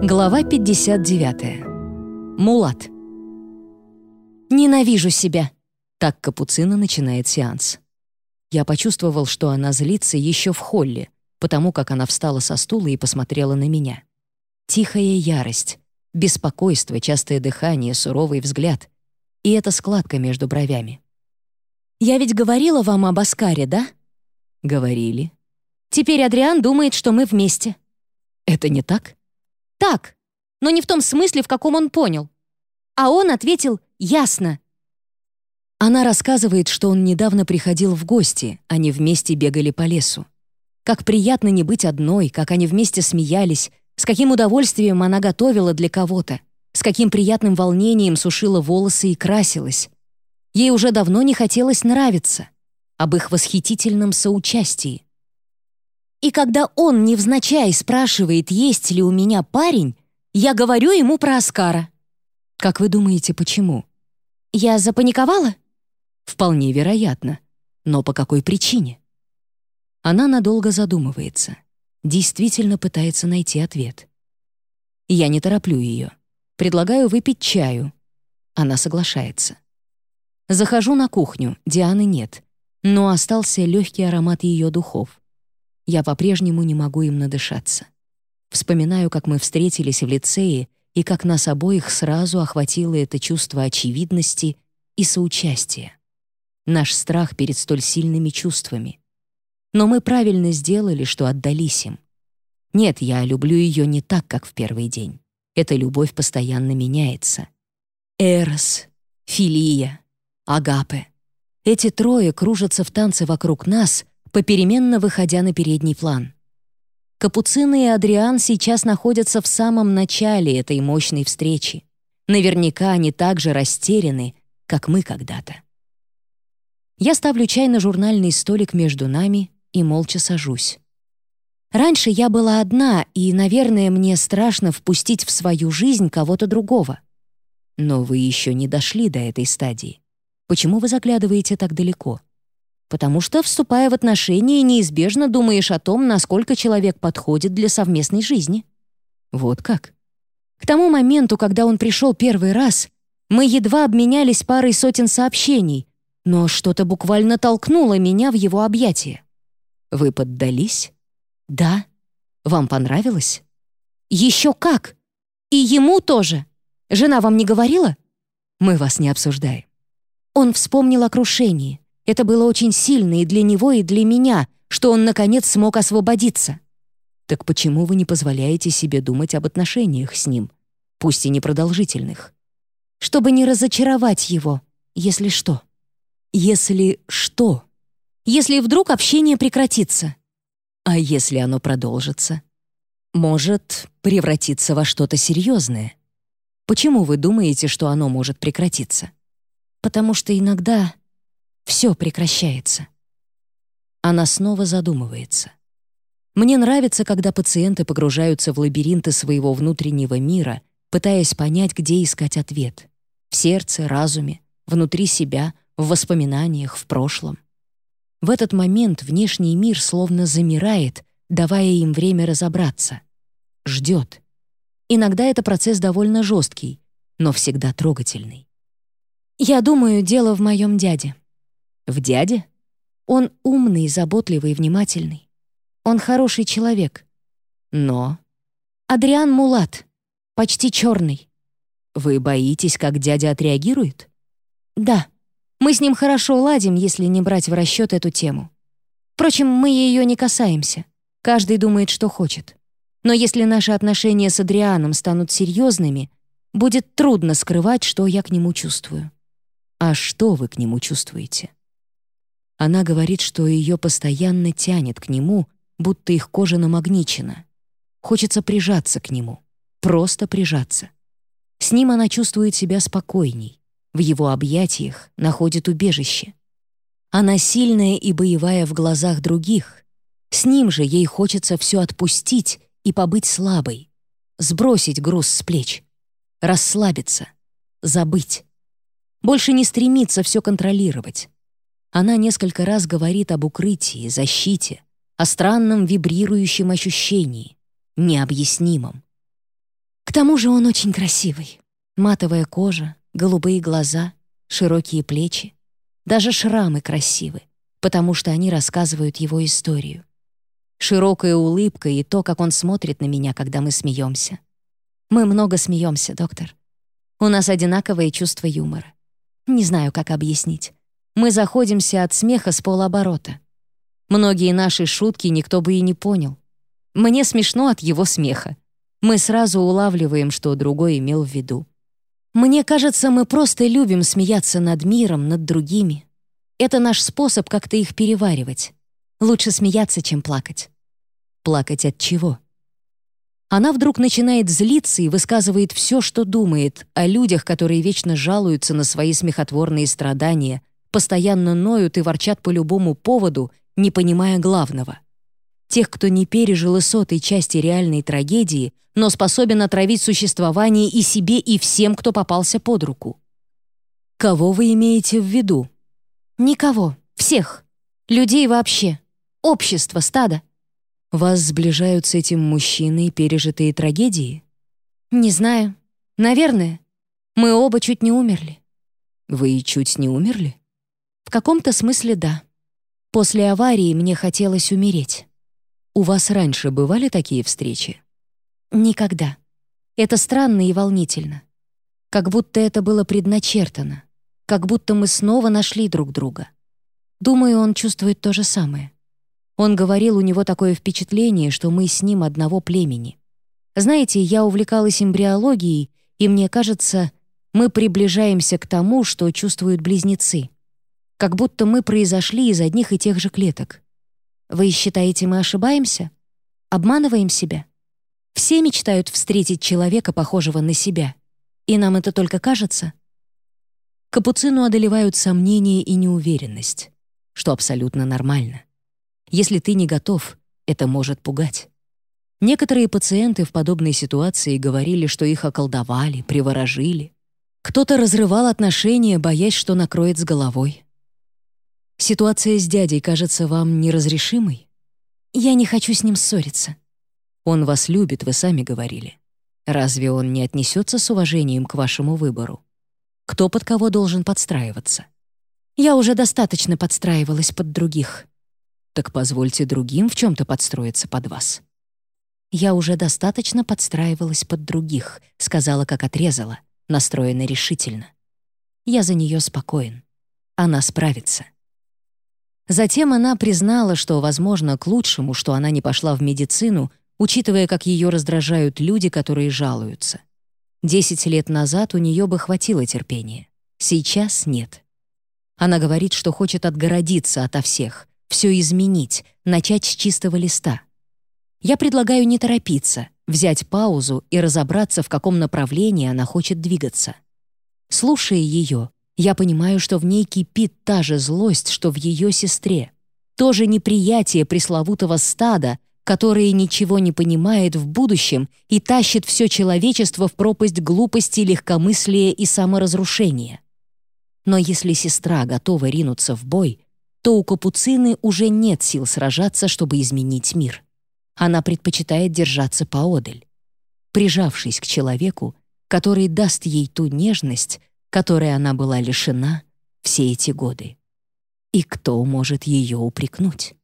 Глава 59. Мулат. «Ненавижу себя!» Так Капуцина начинает сеанс. Я почувствовал, что она злится еще в холле, потому как она встала со стула и посмотрела на меня. Тихая ярость, беспокойство, частое дыхание, суровый взгляд. И эта складка между бровями. «Я ведь говорила вам об Оскаре, да?» «Говорили». «Теперь Адриан думает, что мы вместе». «Это не так?» «Так, но не в том смысле, в каком он понял». А он ответил «ясно». Она рассказывает, что он недавно приходил в гости, они вместе бегали по лесу. Как приятно не быть одной, как они вместе смеялись, с каким удовольствием она готовила для кого-то, с каким приятным волнением сушила волосы и красилась. Ей уже давно не хотелось нравиться, об их восхитительном соучастии. И когда он невзначай спрашивает, есть ли у меня парень, я говорю ему про Оскара. Как вы думаете, почему? Я запаниковала? Вполне вероятно. Но по какой причине? Она надолго задумывается. Действительно пытается найти ответ. Я не тороплю ее. Предлагаю выпить чаю. Она соглашается. Захожу на кухню, Дианы нет, но остался легкий аромат ее духов. Я по-прежнему не могу им надышаться. Вспоминаю, как мы встретились в лицее и как нас обоих сразу охватило это чувство очевидности и соучастия. Наш страх перед столь сильными чувствами. Но мы правильно сделали, что отдались им. Нет, я люблю ее не так, как в первый день. Эта любовь постоянно меняется. Эрос, Филия, Агапе. Эти трое кружатся в танце вокруг нас, попеременно выходя на передний план. Капуцины и Адриан сейчас находятся в самом начале этой мощной встречи. Наверняка они так же растеряны, как мы когда-то. Я ставлю чай на журнальный столик между нами и молча сажусь. Раньше я была одна, и, наверное, мне страшно впустить в свою жизнь кого-то другого. Но вы еще не дошли до этой стадии. Почему вы заглядываете так далеко? Потому что, вступая в отношения, неизбежно думаешь о том, насколько человек подходит для совместной жизни. Вот как. К тому моменту, когда он пришел первый раз, мы едва обменялись парой сотен сообщений, но что-то буквально толкнуло меня в его объятия. Вы поддались? Да. Вам понравилось? Еще как! И ему тоже. Жена вам не говорила? Мы вас не обсуждаем. Он вспомнил о крушении — это было очень сильно и для него, и для меня, что он, наконец, смог освободиться. Так почему вы не позволяете себе думать об отношениях с ним, пусть и непродолжительных? Чтобы не разочаровать его, если что. Если что? Если вдруг общение прекратится? А если оно продолжится? Может превратиться во что-то серьезное? Почему вы думаете, что оно может прекратиться? Потому что иногда все прекращается. Она снова задумывается. Мне нравится, когда пациенты погружаются в лабиринты своего внутреннего мира, пытаясь понять, где искать ответ. В сердце, разуме, внутри себя, в воспоминаниях, в прошлом. В этот момент внешний мир словно замирает, давая им время разобраться. Ждет. Иногда это процесс довольно жесткий, но всегда трогательный. «Я думаю, дело в моем дяде», в дяде? Он умный, заботливый, внимательный. Он хороший человек. Но... Адриан Мулат, почти черный. Вы боитесь, как дядя отреагирует? Да. Мы с ним хорошо ладим, если не брать в расчет эту тему. Впрочем, мы ее не касаемся. Каждый думает, что хочет. Но если наши отношения с Адрианом станут серьезными, будет трудно скрывать, что я к нему чувствую. А что вы к нему чувствуете? Она говорит, что ее постоянно тянет к нему, будто их кожа намагничена. Хочется прижаться к нему, просто прижаться. С ним она чувствует себя спокойней, в его объятиях находит убежище. Она сильная и боевая в глазах других. С ним же ей хочется все отпустить и побыть слабой, сбросить груз с плеч, расслабиться, забыть. Больше не стремиться все контролировать, она несколько раз говорит об укрытии, защите, о странном вибрирующем ощущении, необъяснимом. К тому же он очень красивый. Матовая кожа, голубые глаза, широкие плечи. Даже шрамы красивы, потому что они рассказывают его историю. Широкая улыбка и то, как он смотрит на меня, когда мы смеемся. Мы много смеемся, доктор. У нас одинаковое чувство юмора. Не знаю, как объяснить. Мы заходимся от смеха с полоборота. Многие наши шутки никто бы и не понял. Мне смешно от его смеха. Мы сразу улавливаем, что другой имел в виду. Мне кажется, мы просто любим смеяться над миром, над другими. Это наш способ как-то их переваривать. Лучше смеяться, чем плакать. Плакать от чего? Она вдруг начинает злиться и высказывает все, что думает о людях, которые вечно жалуются на свои смехотворные страдания, постоянно ноют и ворчат по любому поводу, не понимая главного. Тех, кто не пережил и сотой части реальной трагедии, но способен отравить существование и себе, и всем, кто попался под руку. Кого вы имеете в виду? Никого. Всех. Людей вообще. Общество, стадо. Вас сближают с этим мужчиной пережитые трагедии? Не знаю. Наверное. Мы оба чуть не умерли. Вы чуть не умерли? В каком-то смысле да. После аварии мне хотелось умереть. У вас раньше бывали такие встречи? Никогда. Это странно и волнительно. Как будто это было предначертано. Как будто мы снова нашли друг друга. Думаю, он чувствует то же самое. Он говорил, у него такое впечатление, что мы с ним одного племени. Знаете, я увлекалась эмбриологией, и мне кажется, мы приближаемся к тому, что чувствуют близнецы. Как будто мы произошли из одних и тех же клеток. Вы считаете, мы ошибаемся? Обманываем себя? Все мечтают встретить человека, похожего на себя. И нам это только кажется? Капуцину одолевают сомнения и неуверенность, что абсолютно нормально. Если ты не готов, это может пугать. Некоторые пациенты в подобной ситуации говорили, что их околдовали, приворожили. Кто-то разрывал отношения, боясь, что накроет с головой. Ситуация с дядей кажется вам неразрешимой? Я не хочу с ним ссориться. Он вас любит, вы сами говорили. Разве он не отнесется с уважением к вашему выбору? Кто под кого должен подстраиваться? Я уже достаточно подстраивалась под других. Так позвольте другим в чем-то подстроиться под вас. Я уже достаточно подстраивалась под других, сказала, как отрезала, настроена решительно. Я за нее спокоен. Она справится. Затем она признала, что, возможно, к лучшему, что она не пошла в медицину, учитывая, как ее раздражают люди, которые жалуются. Десять лет назад у нее бы хватило терпения. Сейчас нет. Она говорит, что хочет отгородиться ото всех, все изменить, начать с чистого листа. Я предлагаю не торопиться, взять паузу и разобраться, в каком направлении она хочет двигаться. Слушая ее, я понимаю, что в ней кипит та же злость, что в ее сестре. То же неприятие пресловутого стада, которое ничего не понимает в будущем и тащит все человечество в пропасть глупости, легкомыслия и саморазрушения. Но если сестра готова ринуться в бой, то у Капуцины уже нет сил сражаться, чтобы изменить мир. Она предпочитает держаться поодаль, прижавшись к человеку, который даст ей ту нежность, которой она была лишена все эти годы. И кто может ее упрекнуть?